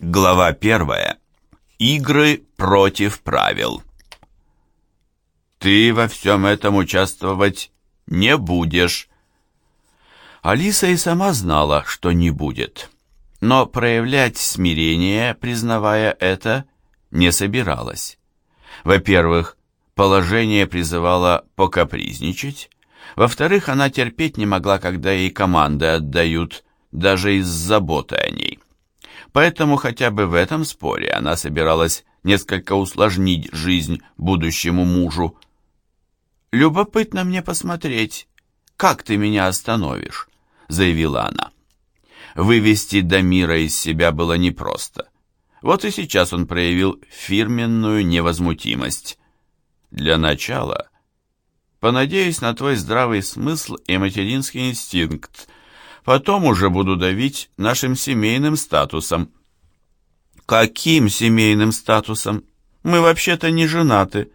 Глава первая. Игры против правил. Ты во всем этом участвовать не будешь. Алиса и сама знала, что не будет, но проявлять смирение, признавая это, не собиралась. Во-первых, положение призывало покапризничать, во-вторых, она терпеть не могла, когда ей команды отдают, даже из заботы о ней. Поэтому хотя бы в этом споре она собиралась несколько усложнить жизнь будущему мужу. «Любопытно мне посмотреть, как ты меня остановишь», — заявила она. Вывести Дамира из себя было непросто. Вот и сейчас он проявил фирменную невозмутимость. Для начала понадеюсь на твой здравый смысл и материнский инстинкт, Потом уже буду давить нашим семейным статусом». «Каким семейным статусом? Мы вообще-то не женаты».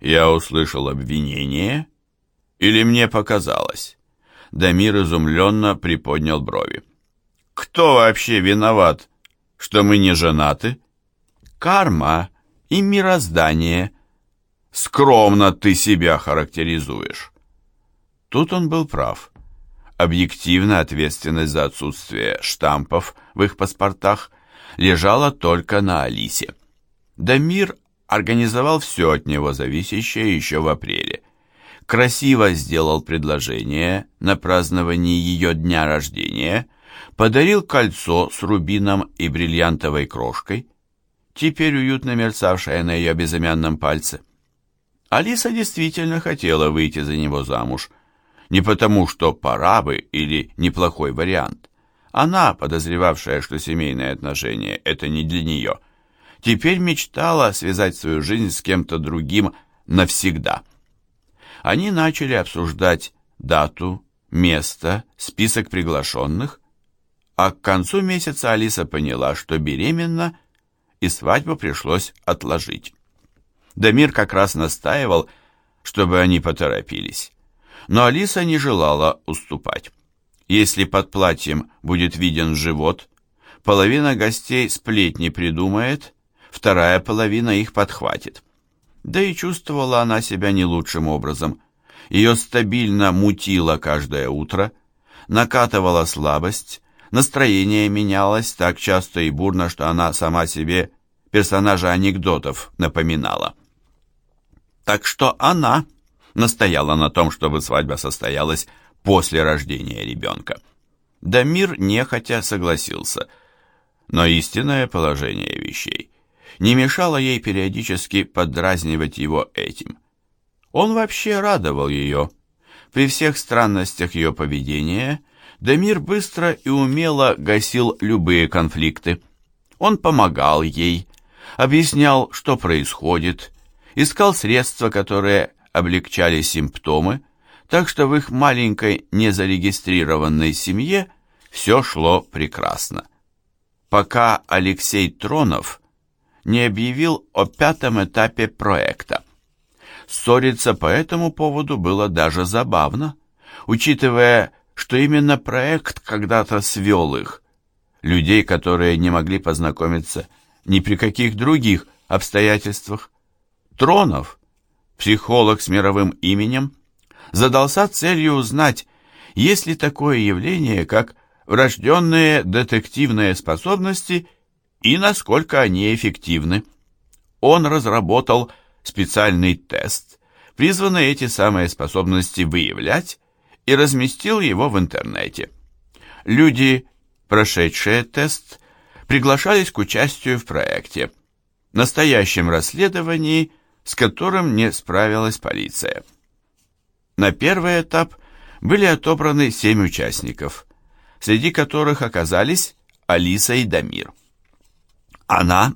Я услышал обвинение, или мне показалось? Дамир изумленно приподнял брови. «Кто вообще виноват, что мы не женаты?» «Карма и мироздание. Скромно ты себя характеризуешь». Тут он был прав. Объективно ответственность за отсутствие штампов в их паспортах лежала только на Алисе. Дамир организовал все от него зависящее еще в апреле. Красиво сделал предложение на праздновании ее дня рождения, подарил кольцо с рубином и бриллиантовой крошкой, теперь уютно мерцавшее на ее безымянном пальце. Алиса действительно хотела выйти за него замуж – не потому, что пора бы или неплохой вариант. Она, подозревавшая, что семейные отношения – это не для нее, теперь мечтала связать свою жизнь с кем-то другим навсегда. Они начали обсуждать дату, место, список приглашенных, а к концу месяца Алиса поняла, что беременна, и свадьбу пришлось отложить. Дамир как раз настаивал, чтобы они поторопились но Алиса не желала уступать. Если под платьем будет виден живот, половина гостей сплетни придумает, вторая половина их подхватит. Да и чувствовала она себя не лучшим образом. Ее стабильно мутило каждое утро, накатывала слабость, настроение менялось так часто и бурно, что она сама себе персонажа анекдотов напоминала. Так что она настояла на том, чтобы свадьба состоялась после рождения ребенка. Дамир нехотя согласился, но истинное положение вещей не мешало ей периодически подразнивать его этим. Он вообще радовал ее. При всех странностях ее поведения Дамир быстро и умело гасил любые конфликты. Он помогал ей, объяснял, что происходит, искал средства, которые облегчали симптомы, так что в их маленькой незарегистрированной семье все шло прекрасно. Пока Алексей Тронов не объявил о пятом этапе проекта. Ссориться по этому поводу было даже забавно, учитывая, что именно проект когда-то свел их, людей, которые не могли познакомиться ни при каких других обстоятельствах. Тронов психолог с мировым именем, задался целью узнать, есть ли такое явление, как врожденные детективные способности и насколько они эффективны. Он разработал специальный тест, призванный эти самые способности выявлять, и разместил его в интернете. Люди, прошедшие тест, приглашались к участию в проекте, настоящем расследовании с которым не справилась полиция. На первый этап были отобраны семь участников, среди которых оказались Алиса и Дамир. Она,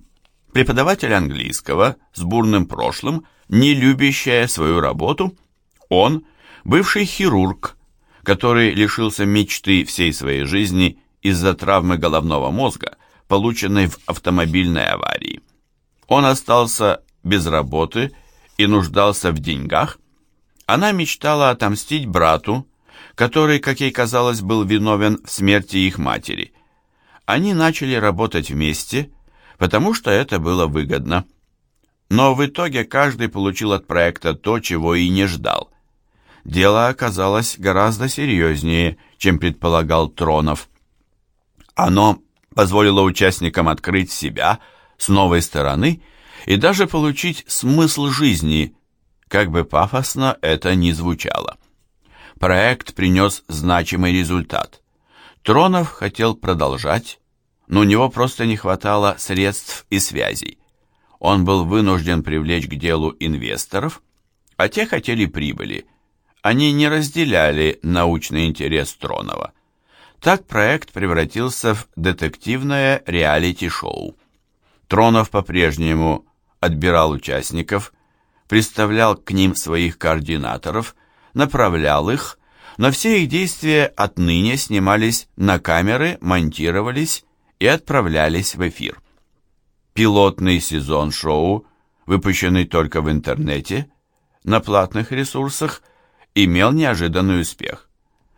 преподаватель английского с бурным прошлым, не любящая свою работу, он, бывший хирург, который лишился мечты всей своей жизни из-за травмы головного мозга, полученной в автомобильной аварии. Он остался без работы и нуждался в деньгах, она мечтала отомстить брату, который, как ей казалось, был виновен в смерти их матери. Они начали работать вместе, потому что это было выгодно. Но в итоге каждый получил от проекта то, чего и не ждал. Дело оказалось гораздо серьезнее, чем предполагал Тронов. Оно позволило участникам открыть себя с новой стороны и даже получить смысл жизни, как бы пафосно это ни звучало. Проект принес значимый результат. Тронов хотел продолжать, но у него просто не хватало средств и связей. Он был вынужден привлечь к делу инвесторов, а те хотели прибыли. Они не разделяли научный интерес Тронова. Так проект превратился в детективное реалити-шоу. Тронов по-прежнему отбирал участников, представлял к ним своих координаторов, направлял их, но все их действия отныне снимались на камеры, монтировались и отправлялись в эфир. Пилотный сезон шоу, выпущенный только в интернете, на платных ресурсах, имел неожиданный успех.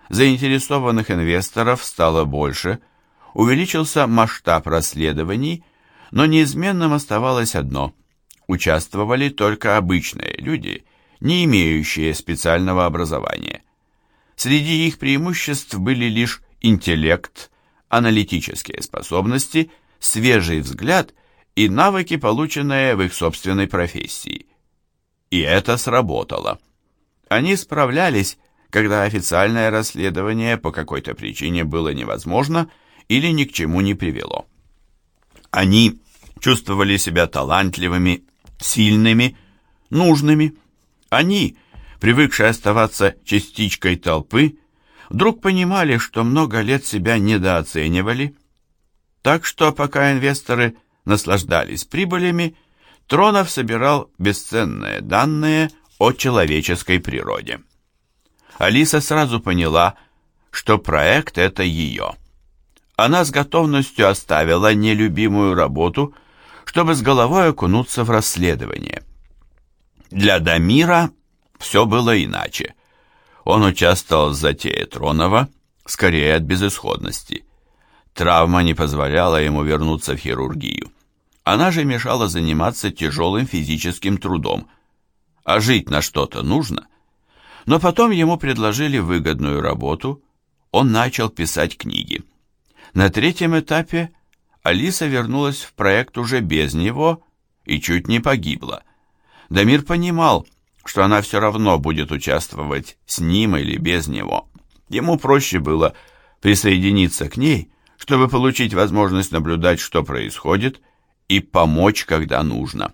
Заинтересованных инвесторов стало больше, увеличился масштаб расследований, но неизменным оставалось одно – участвовали только обычные люди, не имеющие специального образования. Среди их преимуществ были лишь интеллект, аналитические способности, свежий взгляд и навыки, полученные в их собственной профессии. И это сработало. Они справлялись когда официальное расследование по какой-то причине было невозможно или ни к чему не привело. Они чувствовали себя талантливыми, сильными, нужными. Они, привыкшие оставаться частичкой толпы, вдруг понимали, что много лет себя недооценивали. Так что, пока инвесторы наслаждались прибылями, Тронов собирал бесценные данные о человеческой природе. Алиса сразу поняла, что проект это ее. Она с готовностью оставила нелюбимую работу, чтобы с головой окунуться в расследование. Для Дамира все было иначе. Он участвовал в затее Тронова, скорее от безысходности. Травма не позволяла ему вернуться в хирургию. Она же мешала заниматься тяжелым физическим трудом. А жить на что-то нужно – но потом ему предложили выгодную работу, он начал писать книги. На третьем этапе Алиса вернулась в проект уже без него и чуть не погибла. Дамир понимал, что она все равно будет участвовать с ним или без него. Ему проще было присоединиться к ней, чтобы получить возможность наблюдать, что происходит, и помочь, когда нужно.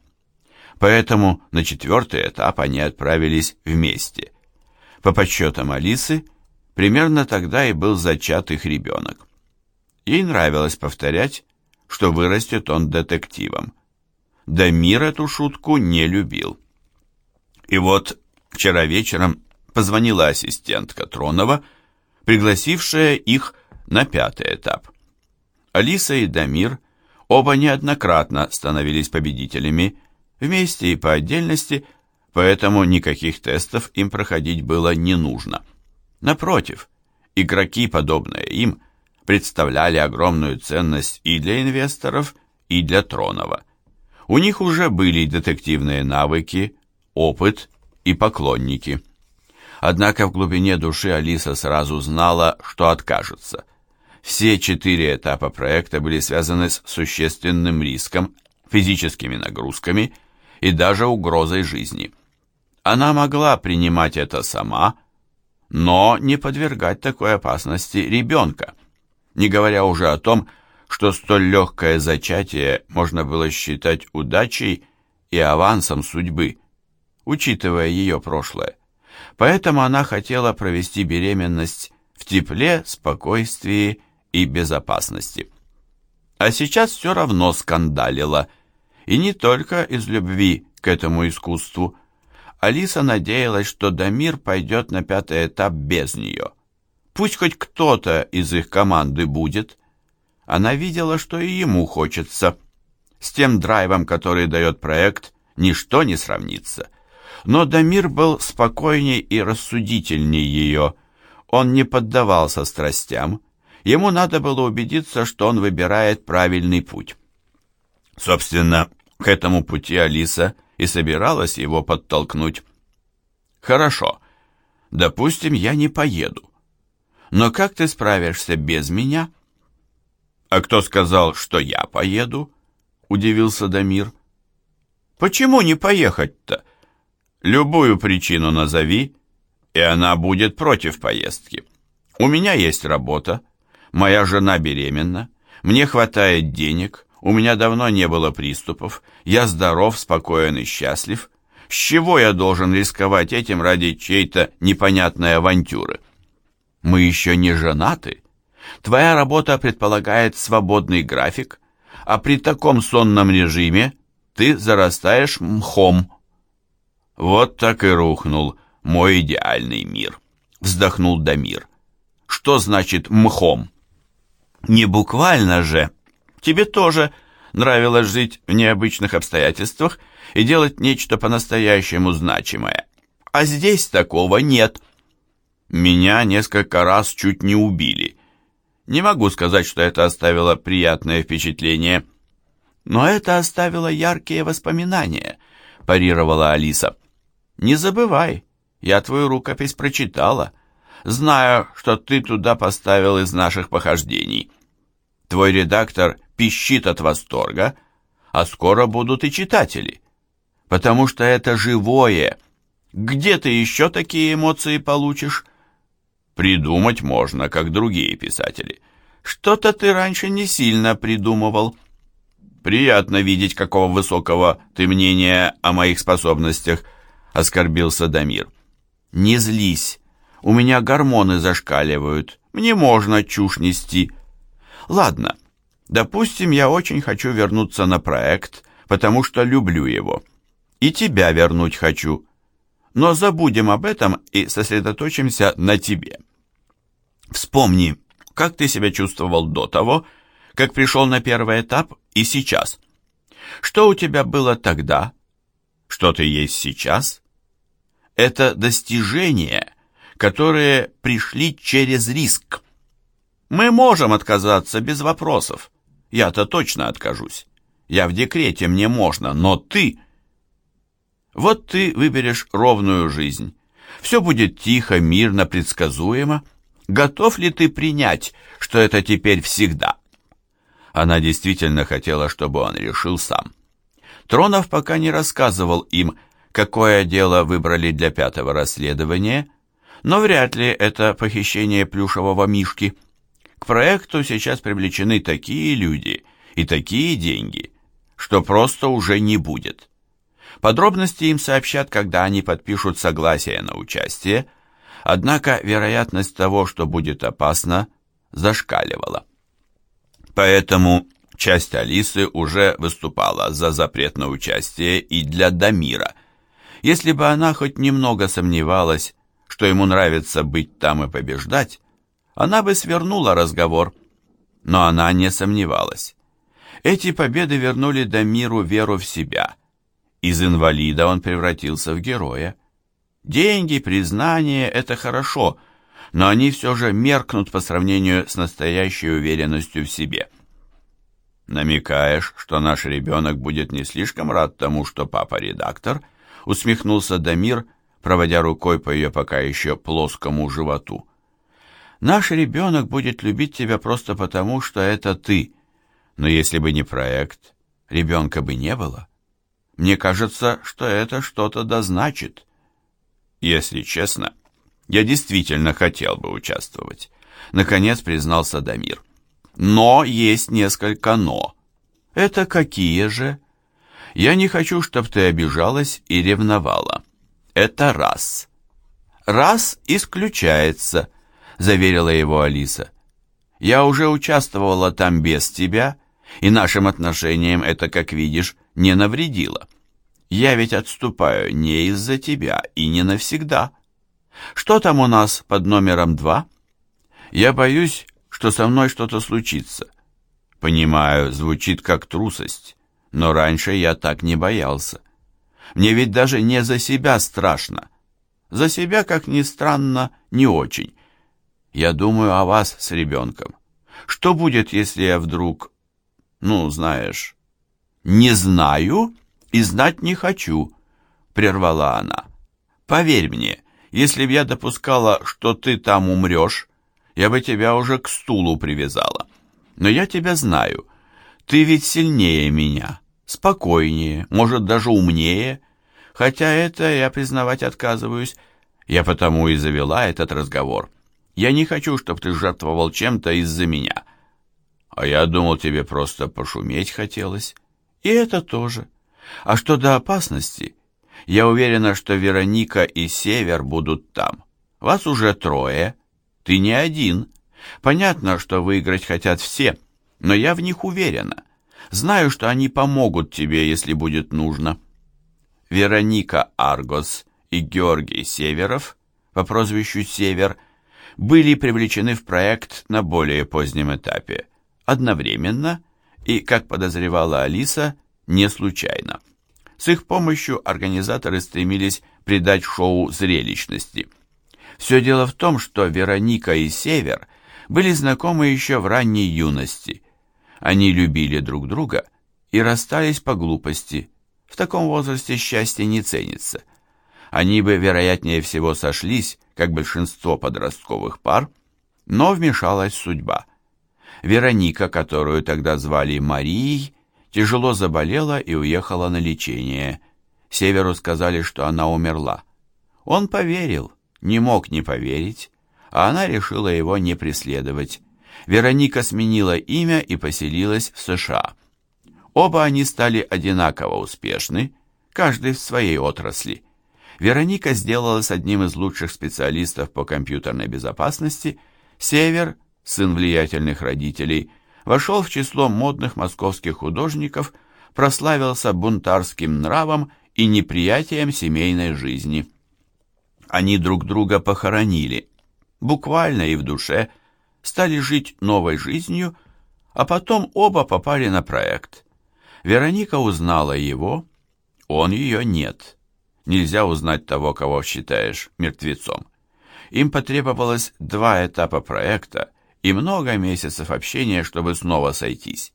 Поэтому на четвертый этап они отправились вместе. По подсчетам Алисы, примерно тогда и был зачат их ребенок. Ей нравилось повторять, что вырастет он детективом. Дамир эту шутку не любил. И вот вчера вечером позвонила ассистентка Тронова, пригласившая их на пятый этап. Алиса и Дамир оба неоднократно становились победителями, вместе и по отдельности – поэтому никаких тестов им проходить было не нужно. Напротив, игроки, подобные им, представляли огромную ценность и для инвесторов, и для Тронова. У них уже были детективные навыки, опыт и поклонники. Однако в глубине души Алиса сразу знала, что откажется. Все четыре этапа проекта были связаны с существенным риском, физическими нагрузками и даже угрозой жизни. Она могла принимать это сама, но не подвергать такой опасности ребенка, не говоря уже о том, что столь легкое зачатие можно было считать удачей и авансом судьбы, учитывая ее прошлое. Поэтому она хотела провести беременность в тепле, спокойствии и безопасности. А сейчас все равно скандалила, и не только из любви к этому искусству, Алиса надеялась, что Дамир пойдет на пятый этап без нее. Пусть хоть кто-то из их команды будет. Она видела, что и ему хочется. С тем драйвом, который дает проект, ничто не сравнится. Но Дамир был спокойней и рассудительней ее. Он не поддавался страстям ему надо было убедиться, что он выбирает правильный путь. Собственно, к этому пути Алиса и собиралась его подтолкнуть. «Хорошо, допустим, я не поеду. Но как ты справишься без меня?» «А кто сказал, что я поеду?» — удивился Дамир. «Почему не поехать-то? Любую причину назови, и она будет против поездки. У меня есть работа, моя жена беременна, мне хватает денег, у меня давно не было приступов, я здоров, спокоен и счастлив. С чего я должен рисковать этим ради чьей-то непонятной авантюры? Мы еще не женаты. Твоя работа предполагает свободный график, а при таком сонном режиме ты зарастаешь мхом. Вот так и рухнул мой идеальный мир, вздохнул Дамир. Что значит мхом? Не буквально же. Тебе тоже нравилось жить в необычных обстоятельствах и делать нечто по-настоящему значимое. А здесь такого нет. Меня несколько раз чуть не убили. Не могу сказать, что это оставило приятное впечатление. Но это оставило яркие воспоминания, парировала Алиса. Не забывай, я твою рукопись прочитала. Знаю, что ты туда поставил из наших похождений. Твой редактор пищит от восторга, а скоро будут и читатели. Потому что это живое. Где ты еще такие эмоции получишь? Придумать можно, как другие писатели. Что-то ты раньше не сильно придумывал. Приятно видеть, какого высокого ты мнения о моих способностях, оскорбился Дамир. Не злись. У меня гормоны зашкаливают. Мне можно чушь нести. Ладно, допустим, я очень хочу вернуться на проект, потому что люблю его. И тебя вернуть хочу. Но забудем об этом и сосредоточимся на тебе. Вспомни, как ты себя чувствовал до того, как пришел на первый этап и сейчас. Что у тебя было тогда? Что ты есть сейчас? Это достижения, которые пришли через риск. Мы можем отказаться без вопросов. Я-то точно откажусь. Я в декрете, мне можно, но ты... Вот ты выберешь ровную жизнь. Все будет тихо, мирно, предсказуемо. Готов ли ты принять, что это теперь всегда? Она действительно хотела, чтобы он решил сам. Тронов пока не рассказывал им, какое дело выбрали для пятого расследования, но вряд ли это похищение плюшевого мишки. К проекту сейчас привлечены такие люди и такие деньги, что просто уже не будет. Подробности им сообщат, когда они подпишут согласие на участие, однако вероятность того, что будет опасно, зашкаливала. Поэтому часть Алисы уже выступала за запрет на участие и для Дамира. Если бы она хоть немного сомневалась, что ему нравится быть там и побеждать, она бы свернула разговор. Но она не сомневалась. Эти победы вернули Дамиру веру в себя. Из инвалида он превратился в героя. Деньги, признание — это хорошо, но они все же меркнут по сравнению с настоящей уверенностью в себе. «Намекаешь, что наш ребенок будет не слишком рад тому, что папа редактор?» — усмехнулся Дамир, проводя рукой по ее пока еще плоскому животу. «Наш ребенок будет любить тебя просто потому, что это ты. Но если бы не проект, ребенка бы не было. Мне кажется, что это что-то дозначит». «Если честно, я действительно хотел бы участвовать», — наконец признался Дамир. «Но есть несколько «но». Это какие же?» «Я не хочу, чтобы ты обижалась и ревновала. Это раз». «Раз исключается», — заверила его Алиса. «Я уже участвовала там без тебя, и нашим отношениям это, как видишь, не навредило. Я ведь отступаю не из-за тебя и не навсегда». Что там у нас под номером два? Я боюсь, что со мной что-то случится. Понимаю, звучит как трусость, но раньше я так не боялся. Мне ведь даже не за себя страшно. За себя, как ни странно, не очень. Я думаю о вас с ребенком. Что будет, если я вдруг... Ну, знаешь... «Не знаю и знать не хочу», — прервала она. «Поверь мне, если б я допускала, что ты там умрешь, я бы тебя уже к стулу привязала. Но я тебя знаю. Ты ведь сильнее меня, спокойнее, может, даже умнее. Хотя это я признавать отказываюсь. Я потому и завела этот разговор. Я не хочу, чтобы ты жертвовал чем-то из-за меня. А я думал, тебе просто пошуметь хотелось. И это тоже. А что до опасности, я уверена, что Вероника и Север будут там. Вас уже трое. Ты не один. Понятно, что выиграть хотят все, но я в них уверена. Знаю, что они помогут тебе, если будет нужно. Вероника Аргос и Георгий Северов по прозвищу Север были привлечены в проект на более позднем этапе, одновременно и, как подозревала Алиса, не случайно. С их помощью организаторы стремились придать шоу зрелищности. Все дело в том, что Вероника и Север были знакомы еще в ранней юности. Они любили друг друга и расстались по глупости. В таком возрасте счастье не ценится. Они бы, вероятнее всего, сошлись, как большинство подростковых пар, но вмешалась судьба. Вероника, которую тогда звали Марией, тяжело заболела и уехала на лечение. Северу сказали, что она умерла. Он поверил, не мог не поверить, а она решила его не преследовать. Вероника сменила имя и поселилась в США. Оба они стали одинаково успешны, каждый в своей отрасли. Вероника сделалась одним из лучших специалистов по компьютерной безопасности, Север, сын влиятельных родителей – вошел в число модных московских художников, прославился бунтарским нравом и неприятием семейной жизни. Они друг друга похоронили, буквально и в душе, стали жить новой жизнью, а потом оба попали на проект. Вероника узнала его, он ее нет. Нельзя узнать того, кого считаешь мертвецом. Им потребовалось два этапа проекта, и много месяцев общения, чтобы снова сойтись.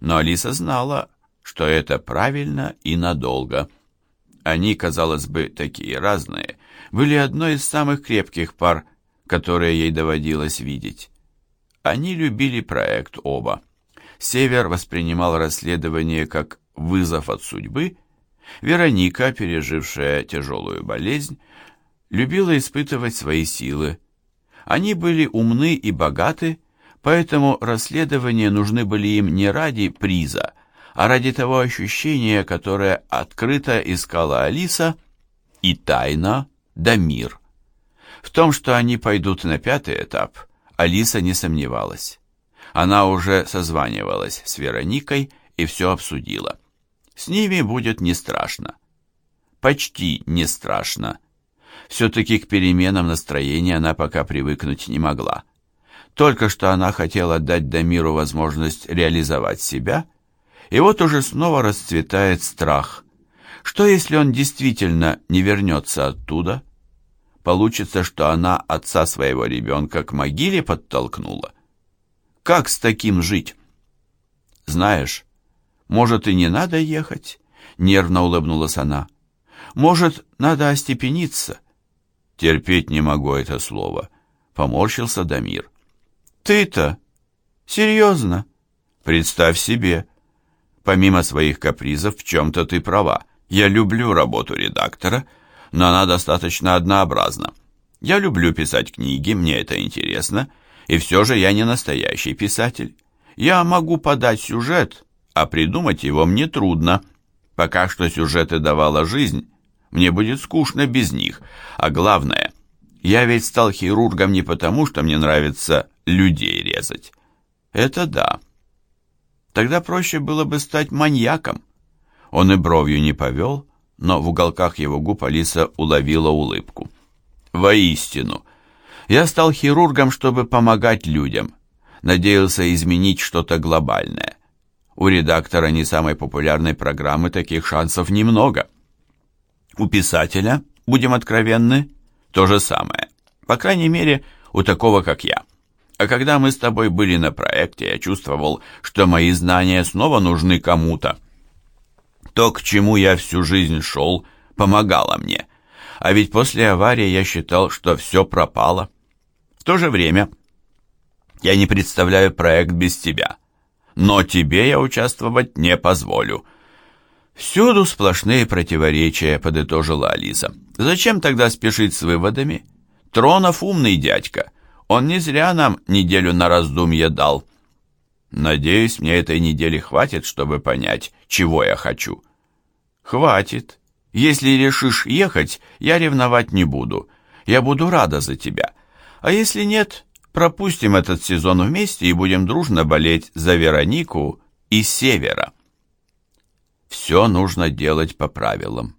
Но Алиса знала, что это правильно и надолго. Они, казалось бы, такие разные, были одной из самых крепких пар, которые ей доводилось видеть. Они любили проект оба. Север воспринимал расследование как вызов от судьбы, Вероника, пережившая тяжелую болезнь, любила испытывать свои силы, они были умны и богаты, поэтому расследования нужны были им не ради приза, а ради того ощущения, которое открыто искала Алиса, и тайна Дамир. В том, что они пойдут на пятый этап, Алиса не сомневалась. Она уже созванивалась с Вероникой и все обсудила. С ними будет не страшно. Почти не страшно все-таки к переменам настроения она пока привыкнуть не могла. Только что она хотела дать Дамиру возможность реализовать себя, и вот уже снова расцветает страх. Что если он действительно не вернется оттуда? Получится, что она отца своего ребенка к могиле подтолкнула. Как с таким жить? Знаешь, может и не надо ехать, нервно улыбнулась она. Может, надо остепениться? Терпеть не могу это слово. Поморщился Дамир. Ты-то? Серьезно? Представь себе. Помимо своих капризов, в чем-то ты права. Я люблю работу редактора, но она достаточно однообразна. Я люблю писать книги, мне это интересно, и все же я не настоящий писатель. Я могу подать сюжет, а придумать его мне трудно. Пока что сюжеты давала жизнь, мне будет скучно без них. А главное, я ведь стал хирургом не потому, что мне нравится людей резать. Это да. Тогда проще было бы стать маньяком. Он и бровью не повел, но в уголках его губ Алиса уловила улыбку. Воистину, я стал хирургом, чтобы помогать людям. Надеялся изменить что-то глобальное. У редактора не самой популярной программы таких шансов немного. У писателя, будем откровенны, то же самое. По крайней мере, у такого, как я. А когда мы с тобой были на проекте, я чувствовал, что мои знания снова нужны кому-то. То, к чему я всю жизнь шел, помогало мне. А ведь после аварии я считал, что все пропало. В то же время я не представляю проект без тебя. Но тебе я участвовать не позволю. Всюду сплошные противоречия, подытожила Алиса. Зачем тогда спешить с выводами? Тронов умный дядька. Он не зря нам неделю на раздумье дал. Надеюсь, мне этой недели хватит, чтобы понять, чего я хочу. Хватит. Если решишь ехать, я ревновать не буду. Я буду рада за тебя. А если нет, пропустим этот сезон вместе и будем дружно болеть за Веронику из Севера. Все нужно делать по правилам.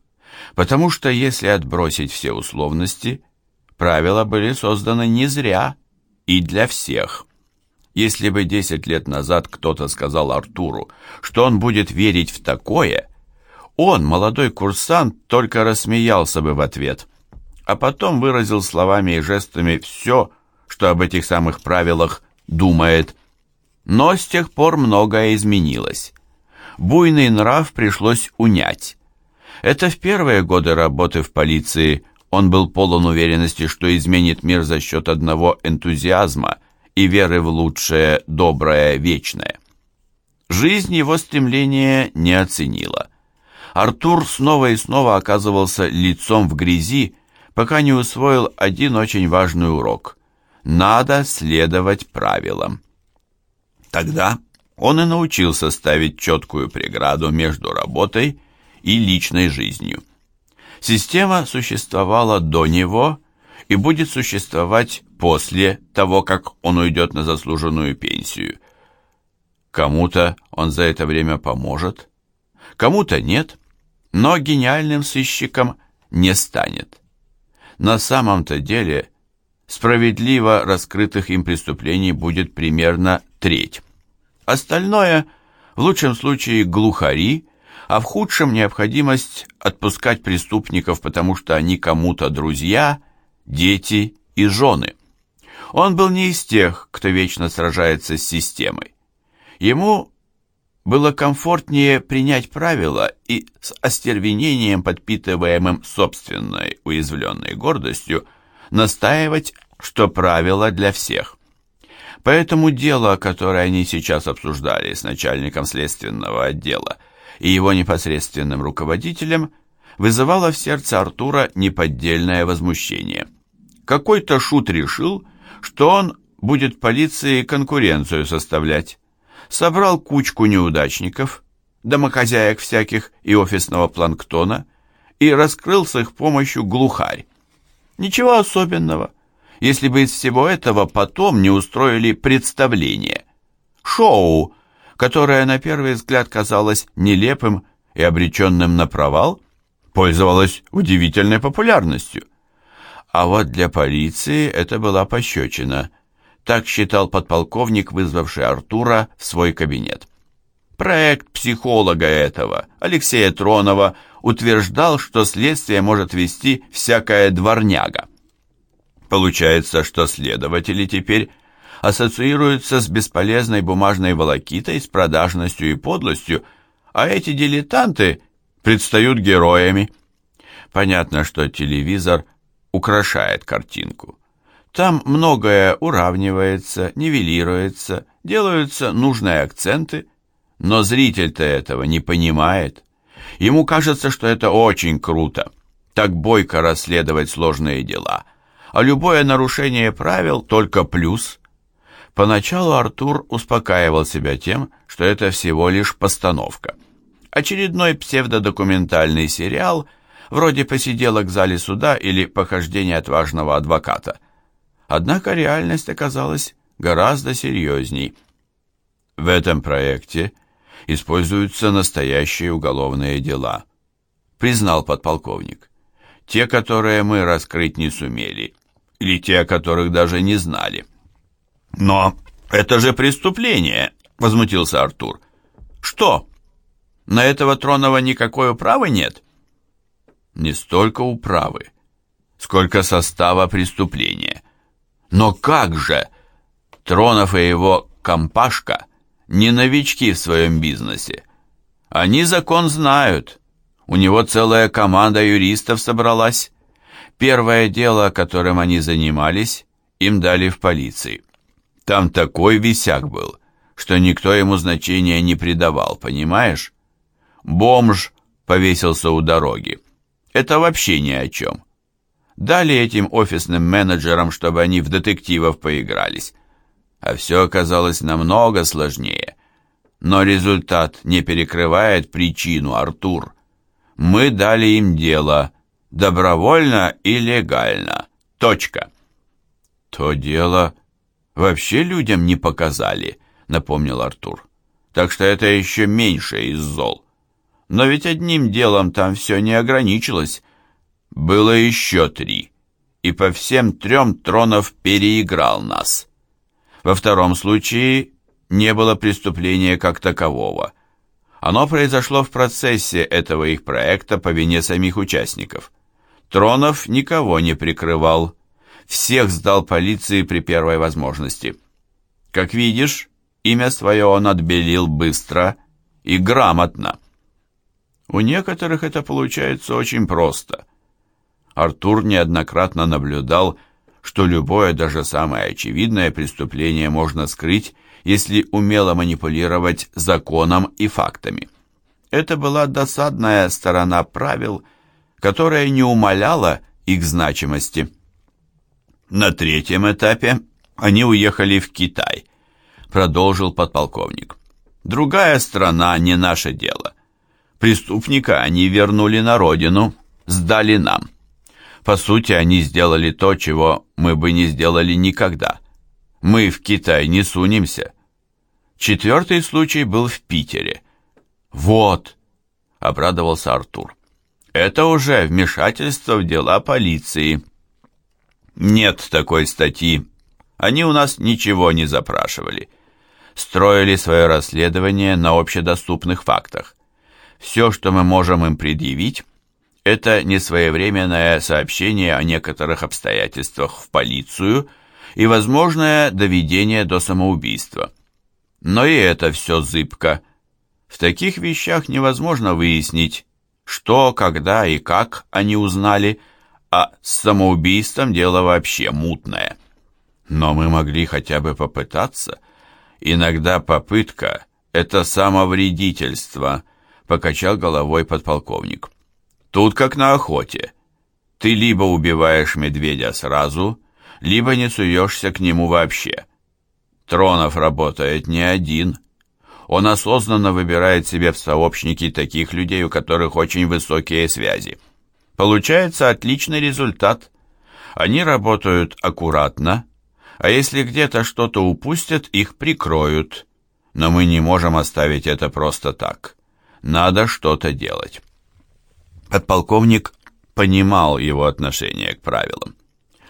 Потому что если отбросить все условности, правила были созданы не зря и для всех. Если бы 10 лет назад кто-то сказал Артуру, что он будет верить в такое, он, молодой курсант, только рассмеялся бы в ответ, а потом выразил словами и жестами все, что об этих самых правилах думает. Но с тех пор многое изменилось. Буйный нрав пришлось унять. Это в первые годы работы в полиции он был полон уверенности, что изменит мир за счет одного энтузиазма и веры в лучшее, доброе, вечное. Жизнь его стремления не оценила. Артур снова и снова оказывался лицом в грязи, пока не усвоил один очень важный урок. Надо следовать правилам. Тогда он и научился ставить четкую преграду между работой и личной жизнью. Система существовала до него и будет существовать после того, как он уйдет на заслуженную пенсию. Кому-то он за это время поможет, Кому-то нет, но гениальным сыщиком не станет. На самом-то деле справедливо раскрытых им преступлений будет примерно треть. Остальное, в лучшем случае, глухари, а в худшем необходимость отпускать преступников, потому что они кому-то друзья, дети и жены. Он был не из тех, кто вечно сражается с системой. Ему было комфортнее принять правила и с остервенением, подпитываемым собственной уязвленной гордостью, настаивать, что правила для всех. Поэтому дело, которое они сейчас обсуждали с начальником следственного отдела и его непосредственным руководителем, вызывало в сердце Артура неподдельное возмущение. Какой-то шут решил, что он будет полиции конкуренцию составлять собрал кучку неудачников, домохозяек всяких и офисного планктона и раскрыл с их помощью глухарь. Ничего особенного, если бы из всего этого потом не устроили представление. Шоу, которое на первый взгляд казалось нелепым и обреченным на провал, пользовалось удивительной популярностью. А вот для полиции это была пощечина – так считал подполковник, вызвавший Артура в свой кабинет. Проект психолога этого, Алексея Тронова, утверждал, что следствие может вести всякая дворняга. Получается, что следователи теперь ассоциируются с бесполезной бумажной волокитой, с продажностью и подлостью, а эти дилетанты предстают героями. Понятно, что телевизор украшает картинку. Там многое уравнивается, нивелируется, делаются нужные акценты, но зритель-то этого не понимает. Ему кажется, что это очень круто, так бойко расследовать сложные дела, а любое нарушение правил только плюс. Поначалу Артур успокаивал себя тем, что это всего лишь постановка. Очередной псевдодокументальный сериал, вроде посиделок в зале суда или похождения отважного адвоката – Однако реальность оказалась гораздо серьезней. В этом проекте используются настоящие уголовные дела, признал подполковник. Те, которые мы раскрыть не сумели, или те, о которых даже не знали. Но это же преступление, возмутился Артур. Что? На этого Тронова никакой управы нет? Не столько управы, сколько состава преступления. Но как же? Тронов и его компашка не новички в своем бизнесе. Они закон знают. У него целая команда юристов собралась. Первое дело, которым они занимались, им дали в полиции. Там такой висяк был, что никто ему значения не придавал, понимаешь? Бомж повесился у дороги. Это вообще ни о чем. Дали этим офисным менеджерам, чтобы они в детективов поигрались. А все оказалось намного сложнее. Но результат не перекрывает причину, Артур. Мы дали им дело. Добровольно и легально. Точка. То дело вообще людям не показали, напомнил Артур. Так что это еще меньше из зол. Но ведь одним делом там все не ограничилось. Было еще три. И по всем трем Тронов переиграл нас. Во втором случае не было преступления как такового. Оно произошло в процессе этого их проекта по вине самих участников. Тронов никого не прикрывал, всех сдал полиции при первой возможности. Как видишь, имя свое он отбелил быстро и грамотно. У некоторых это получается очень просто. Артур неоднократно наблюдал, что любое, даже самое очевидное преступление можно скрыть, если умело манипулировать законом и фактами. Это была досадная сторона правил, которая не умаляла их значимости. На третьем этапе они уехали в Китай, продолжил подполковник. Другая страна не наше дело. Преступника они вернули на родину, сдали нам. По сути, они сделали то, чего мы бы не сделали никогда. Мы в Китай не сунемся. Четвертый случай был в Питере. Вот, обрадовался Артур. Это уже вмешательство в дела полиции. Нет такой статьи. Они у нас ничего не запрашивали. Строили свое расследование на общедоступных фактах. Все, что мы можем им предъявить, это несвоевременное сообщение о некоторых обстоятельствах в полицию и возможное доведение до самоубийства. Но и это все зыбко. В таких вещах невозможно выяснить, что, когда и как они узнали, а с самоубийством дело вообще мутное. Но мы могли хотя бы попытаться. Иногда попытка — это самовредительство, покачал головой подполковник. Тут как на охоте. Ты либо убиваешь медведя сразу, либо не суешься к нему вообще. Тронов работает не один. Он осознанно выбирает себе в сообщники таких людей, у которых очень высокие связи. Получается отличный результат. Они работают аккуратно, а если где-то что-то упустят, их прикроют. Но мы не можем оставить это просто так. Надо что-то делать. Подполковник понимал его отношение к правилам.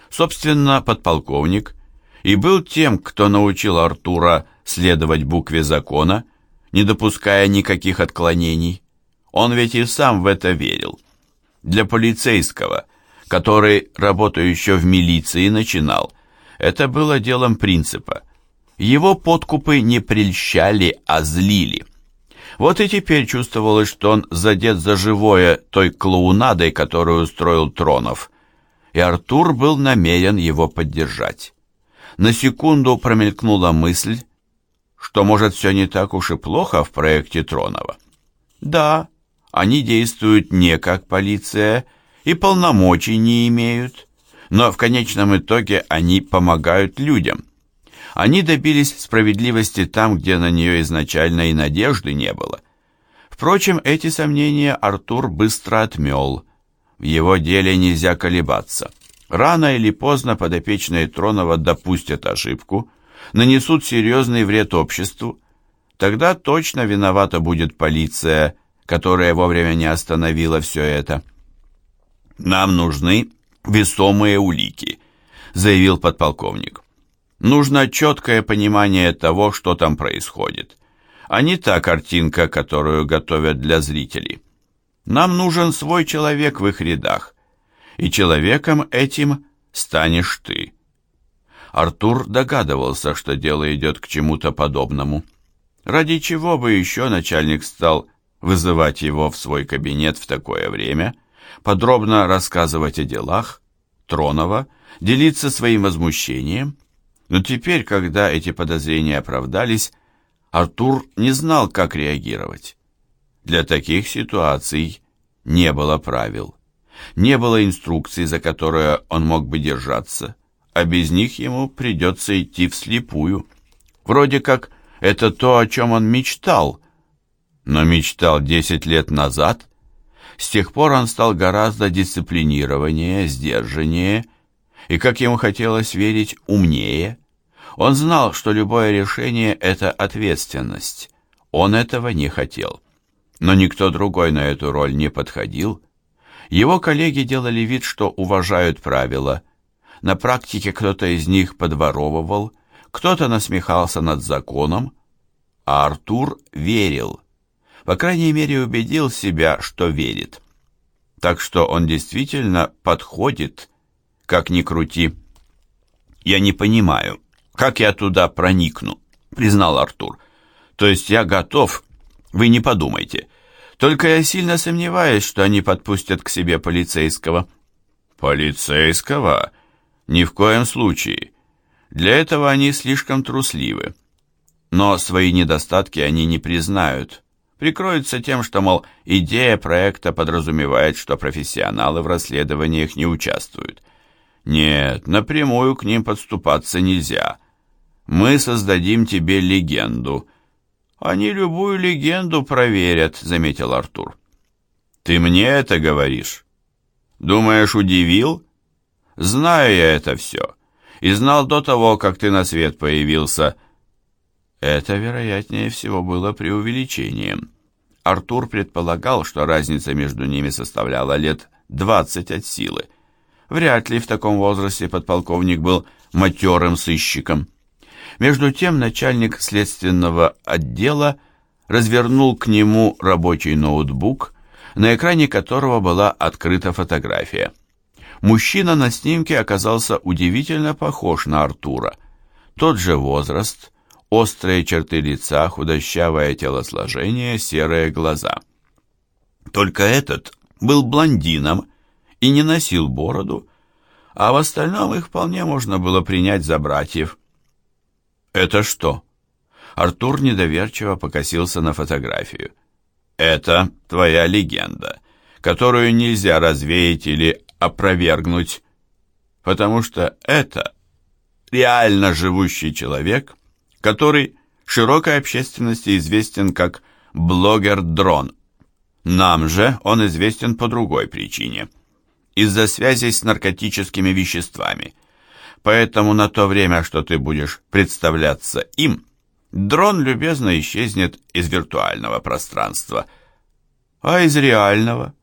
Собственно, подполковник и был тем, кто научил Артура следовать букве закона, не допуская никаких отклонений. Он ведь и сам в это верил. Для полицейского, который работу еще в милиции начинал, это было делом принципа. Его подкупы не прельщали, а злили. Вот и теперь чувствовалось, что он задет за живое той клоунадой, которую устроил Тронов, и Артур был намерен его поддержать. На секунду промелькнула мысль, что, может, все не так уж и плохо в проекте Тронова. Да, они действуют не как полиция и полномочий не имеют, но в конечном итоге они помогают людям. Они добились справедливости там, где на нее изначально и надежды не было. Впрочем, эти сомнения Артур быстро отмел. В его деле нельзя колебаться. Рано или поздно подопечные Тронова допустят ошибку, нанесут серьезный вред обществу. Тогда точно виновата будет полиция, которая вовремя не остановила все это. «Нам нужны весомые улики», — заявил подполковник. «Нужно четкое понимание того, что там происходит, а не та картинка, которую готовят для зрителей. Нам нужен свой человек в их рядах, и человеком этим станешь ты. Артур догадывался, что дело идет к чему-то подобному. Ради чего бы еще начальник стал вызывать его в свой кабинет в такое время, подробно рассказывать о делах, Тронова, делиться своим возмущением. Но теперь, когда эти подозрения оправдались, Артур не знал, как реагировать. Для таких ситуаций не было правил, не было инструкций, за которые он мог бы держаться, а без них ему придется идти вслепую. Вроде как это то, о чем он мечтал, но мечтал десять лет назад. С тех пор он стал гораздо дисциплинированнее, сдержаннее и, как ему хотелось верить, умнее. Он знал, что любое решение – это ответственность. Он этого не хотел. Но никто другой на эту роль не подходил. Его коллеги делали вид, что уважают правила. На практике кто-то из них подворовывал, кто-то насмехался над законом, а Артур верил. По крайней мере, убедил себя, что верит. Так что он действительно подходит, как ни крути. «Я не понимаю, как я туда проникну?» — признал Артур. «То есть я готов, вы не подумайте. Только я сильно сомневаюсь, что они подпустят к себе полицейского». «Полицейского? Ни в коем случае. Для этого они слишком трусливы. Но свои недостатки они не признают. Прикроются тем, что, мол, идея проекта подразумевает, что профессионалы в расследованиях не участвуют. Нет, напрямую к ним подступаться нельзя. Мы создадим тебе легенду. Они любую легенду проверят, заметил Артур. Ты мне это говоришь? Думаешь, удивил? Знаю я это все и знал до того, как ты на свет появился». Это, вероятнее всего, было преувеличением. Артур предполагал, что разница между ними составляла лет двадцать от силы. Вряд ли в таком возрасте подполковник был матерым сыщиком. Между тем начальник следственного отдела развернул к нему рабочий ноутбук, на экране которого была открыта фотография. Мужчина на снимке оказался удивительно похож на Артура. Тот же возраст, острые черты лица, худощавое телосложение, серые глаза. Только этот был блондином и не носил бороду, а в остальном их вполне можно было принять за братьев. «Это что?» Артур недоверчиво покосился на фотографию. «Это твоя легенда, которую нельзя развеять или опровергнуть, потому что это реально живущий человек, который широкой общественности известен как блогер-дрон. Нам же он известен по другой причине. Из-за связей с наркотическими веществами. Поэтому на то время, что ты будешь представляться им, дрон любезно исчезнет из виртуального пространства. А из реального –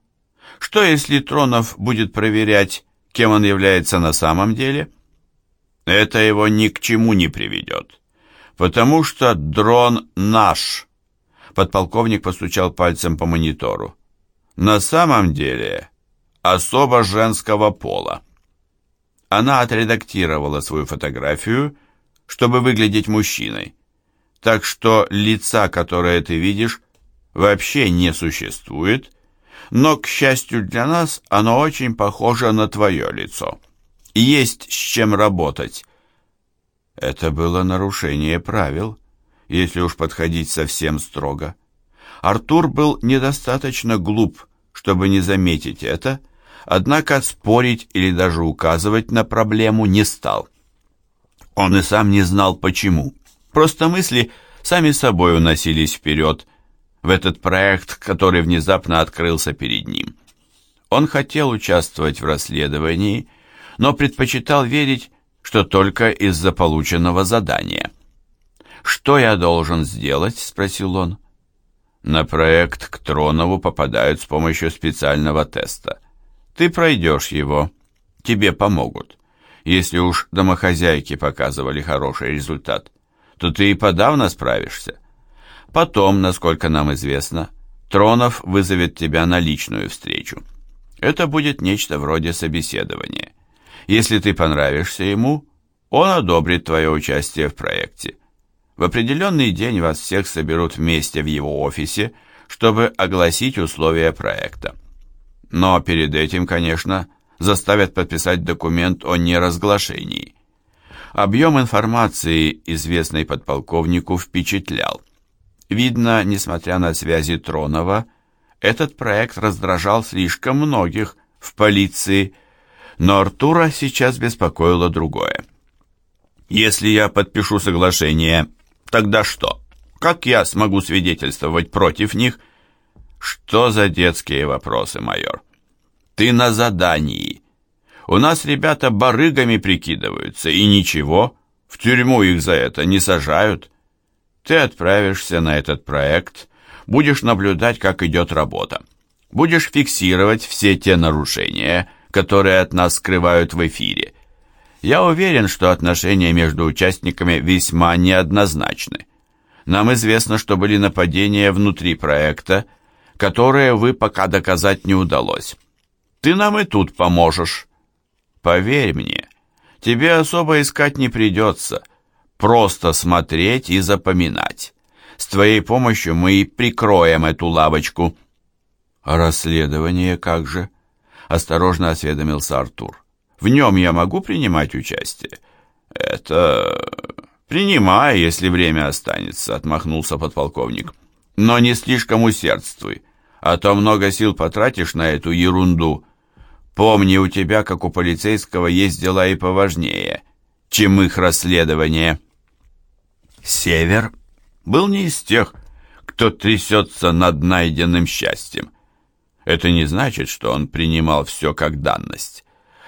что если Тронов будет проверять, кем он является на самом деле? Это его ни к чему не приведет, потому что дрон наш. Подполковник постучал пальцем по монитору. На самом деле особо женского пола. Она отредактировала свою фотографию, чтобы выглядеть мужчиной. Так что лица, которое ты видишь, вообще не существует, но, к счастью для нас, оно очень похоже на твое лицо. Есть с чем работать. Это было нарушение правил, если уж подходить совсем строго. Артур был недостаточно глуп, чтобы не заметить это, однако спорить или даже указывать на проблему не стал. Он и сам не знал почему. Просто мысли сами собой уносились вперед, в этот проект, который внезапно открылся перед ним. Он хотел участвовать в расследовании, но предпочитал верить, что только из-за полученного задания. «Что я должен сделать?» – спросил он. На проект к Тронову попадают с помощью специального теста. Ты пройдешь его, тебе помогут. Если уж домохозяйки показывали хороший результат, то ты и подавно справишься. Потом, насколько нам известно, Тронов вызовет тебя на личную встречу. Это будет нечто вроде собеседования. Если ты понравишься ему, Он одобрит твое участие в проекте. В определенный день вас всех соберут вместе в его офисе, чтобы огласить условия проекта. Но перед этим, конечно, заставят подписать документ о неразглашении. Объем информации, известный подполковнику, впечатлял. Видно, несмотря на связи Тронова, этот проект раздражал слишком многих в полиции, но Артура сейчас беспокоило другое. «Если я подпишу соглашение, тогда что? Как я смогу свидетельствовать против них?» «Что за детские вопросы, майор?» «Ты на задании. У нас ребята барыгами прикидываются, и ничего, в тюрьму их за это не сажают. Ты отправишься на этот проект, будешь наблюдать, как идет работа. Будешь фиксировать все те нарушения, которые от нас скрывают в эфире. Я уверен, что отношения между участниками весьма неоднозначны. Нам известно, что были нападения внутри проекта, которые вы пока доказать не удалось. Ты нам и тут поможешь. Поверь мне, тебе особо искать не придется. Просто смотреть и запоминать. С твоей помощью мы и прикроем эту лавочку. А расследование как же? Осторожно осведомился Артур. В нем я могу принимать участие? Это... Принимай, если время останется, отмахнулся подполковник. Но не слишком усердствуй, а то много сил потратишь на эту ерунду. Помни, у тебя, как у полицейского, есть дела и поважнее, чем их расследование. Север был не из тех, кто трясется над найденным счастьем. Это не значит, что он принимал все как данность.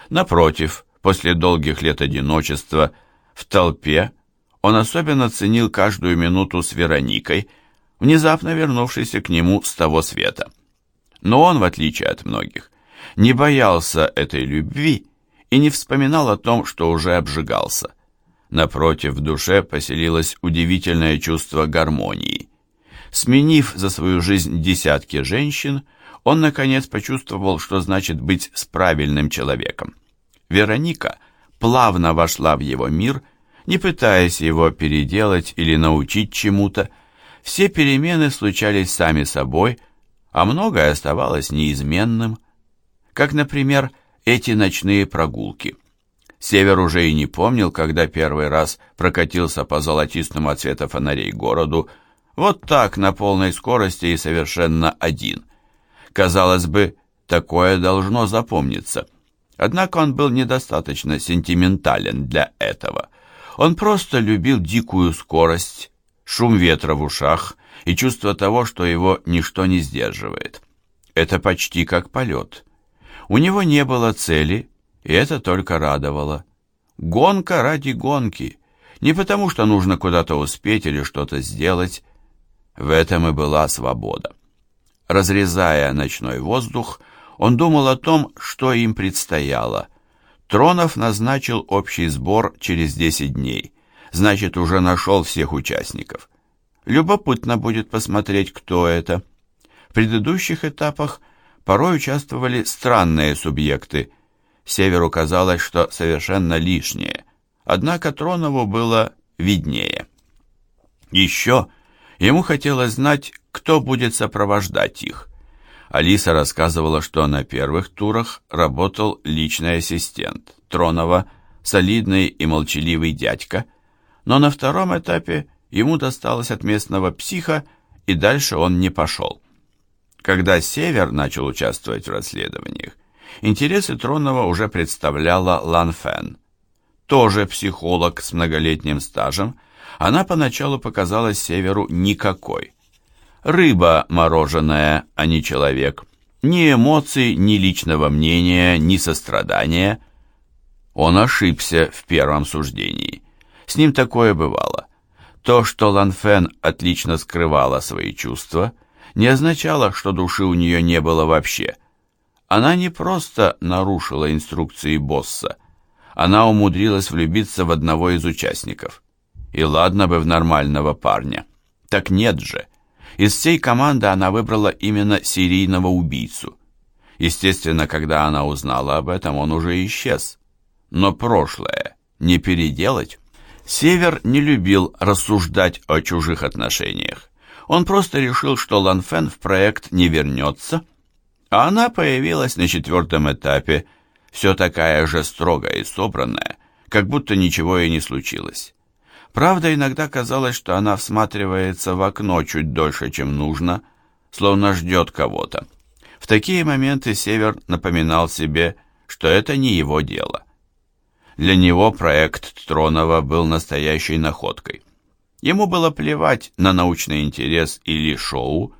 Напротив, после долгих лет одиночества, в толпе, он особенно ценил каждую минуту с Вероникой, внезапно вернувшейся к нему с того света. Но он, в отличие от многих, не боялся этой любви и не вспоминал о том, что уже обжигался. Напротив, в душе поселилось удивительное чувство гармонии. Сменив за свою жизнь десятки женщин, он, наконец, почувствовал, что значит быть с правильным человеком. Вероника плавно вошла в его мир, не пытаясь его переделать или научить чему-то. Все перемены случались сами собой, а многое оставалось неизменным – как, например, эти ночные прогулки. Север уже и не помнил, когда первый раз прокатился по золотистому от света фонарей городу, вот так, на полной скорости и совершенно один. Казалось бы, такое должно запомниться. Однако он был недостаточно сентиментален для этого. Он просто любил дикую скорость, шум ветра в ушах и чувство того, что его ничто не сдерживает. Это почти как полет. У него не было цели, и это только радовало. Гонка ради гонки, не потому что нужно куда-то успеть или что-то сделать. В этом и была свобода. Разрезая ночной воздух, он думал о том, что им предстояло. Тронов назначил общий сбор через 10 дней, значит, уже нашел всех участников. Любопытно будет посмотреть, кто это. В предыдущих этапах порой участвовали странные субъекты. Северу казалось, что совершенно лишнее, однако Тронову было виднее. Еще ему хотелось знать, кто будет сопровождать их. Алиса рассказывала, что на первых турах работал личный ассистент Тронова, солидный и молчаливый дядька, но на втором этапе ему досталось от местного психа, и дальше он не пошел. Когда Север начал участвовать в расследованиях, интересы Тронова уже представляла Лан Фен. Тоже психолог с многолетним стажем, она поначалу показалась Северу никакой. Рыба мороженая, а не человек. Ни эмоций, ни личного мнения, ни сострадания. Он ошибся в первом суждении. С ним такое бывало. То, что Лан Фен отлично скрывала свои чувства – не означало, что души у нее не было вообще. Она не просто нарушила инструкции босса, она умудрилась влюбиться в одного из участников. И ладно бы в нормального парня. Так нет же. Из всей команды она выбрала именно серийного убийцу. Естественно, когда она узнала об этом, он уже исчез. Но прошлое не переделать. Север не любил рассуждать о чужих отношениях. Он просто решил, что Ланфен в проект не вернется, а она появилась на четвертом этапе, все такая же строгая и собранная, как будто ничего и не случилось. Правда, иногда казалось, что она всматривается в окно чуть дольше, чем нужно, словно ждет кого-то. В такие моменты Север напоминал себе, что это не его дело. Для него проект Тронова был настоящей находкой. Ему было плевать на научный интерес или шоу,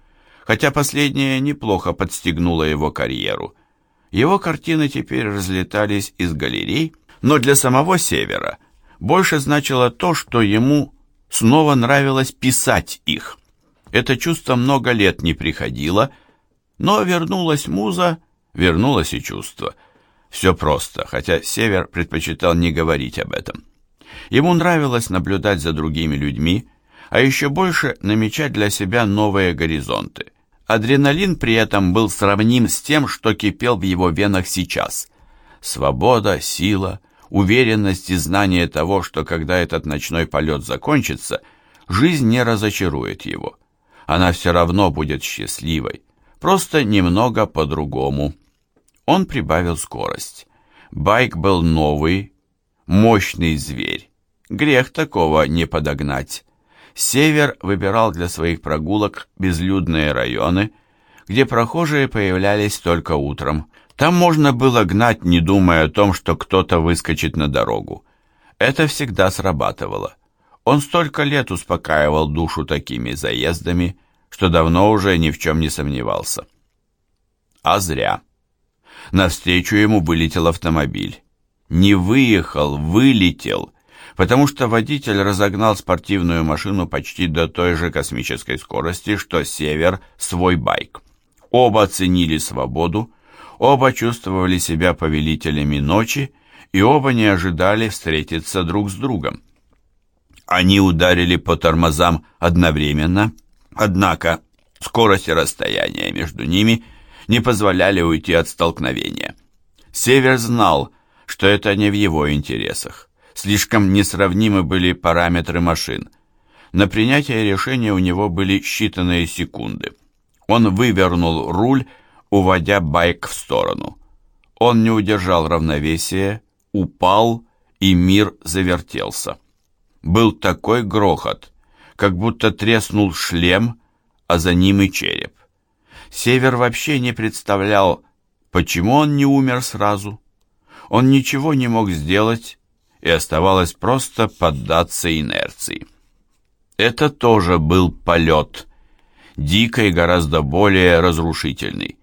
хотя последнее неплохо подстегнуло его карьеру. Его картины теперь разлетались из галерей, но для самого Севера больше значило то, что ему снова нравилось писать их. Это чувство много лет не приходило, но вернулась муза, вернулось и чувство. Все просто, хотя Север предпочитал не говорить об этом. Ему нравилось наблюдать за другими людьми, а еще больше намечать для себя новые горизонты. Адреналин при этом был сравним с тем, что кипел в его венах сейчас. Свобода, сила, уверенность и знание того, что когда этот ночной полет закончится, жизнь не разочарует его. Она все равно будет счастливой, просто немного по-другому. Он прибавил скорость. Байк был новый, мощный зверь. Грех такого не подогнать. Север выбирал для своих прогулок безлюдные районы, где прохожие появлялись только утром. Там можно было гнать, не думая о том, что кто-то выскочит на дорогу. Это всегда срабатывало. Он столько лет успокаивал душу такими заездами, что давно уже ни в чем не сомневался. А зря. Навстречу ему вылетел автомобиль. Не выехал, вылетел, потому что водитель разогнал спортивную машину почти до той же космической скорости, что «Север» свой байк. Оба ценили свободу, оба чувствовали себя повелителями ночи, и оба не ожидали встретиться друг с другом. Они ударили по тормозам одновременно, однако скорость и расстояние между ними не позволяли уйти от столкновения. Север знал, что это не в его интересах. Слишком несравнимы были параметры машин. На принятие решения у него были считанные секунды. Он вывернул руль, уводя байк в сторону. Он не удержал равновесия, упал, и мир завертелся. Был такой грохот, как будто треснул шлем, а за ним и череп. Север вообще не представлял, почему он не умер сразу. Он ничего не мог сделать, и оставалось просто поддаться инерции. Это тоже был полет, дикий, гораздо более разрушительный.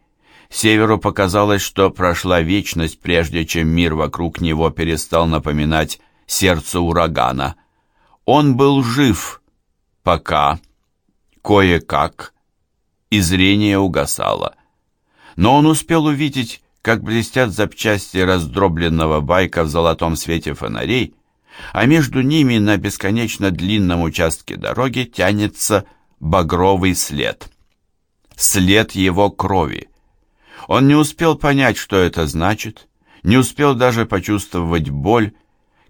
Северу показалось, что прошла вечность, прежде чем мир вокруг него перестал напоминать сердце урагана. Он был жив, пока, кое-как, и зрение угасало. Но он успел увидеть как блестят запчасти раздробленного байка в золотом свете фонарей, а между ними на бесконечно длинном участке дороги тянется багровый след. След его крови. Он не успел понять, что это значит, не успел даже почувствовать боль,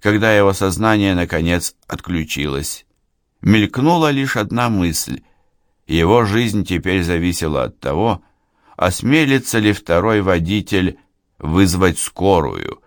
когда его сознание, наконец, отключилось. Мелькнула лишь одна мысль. Его жизнь теперь зависела от того, осмелится ли второй водитель вызвать скорую.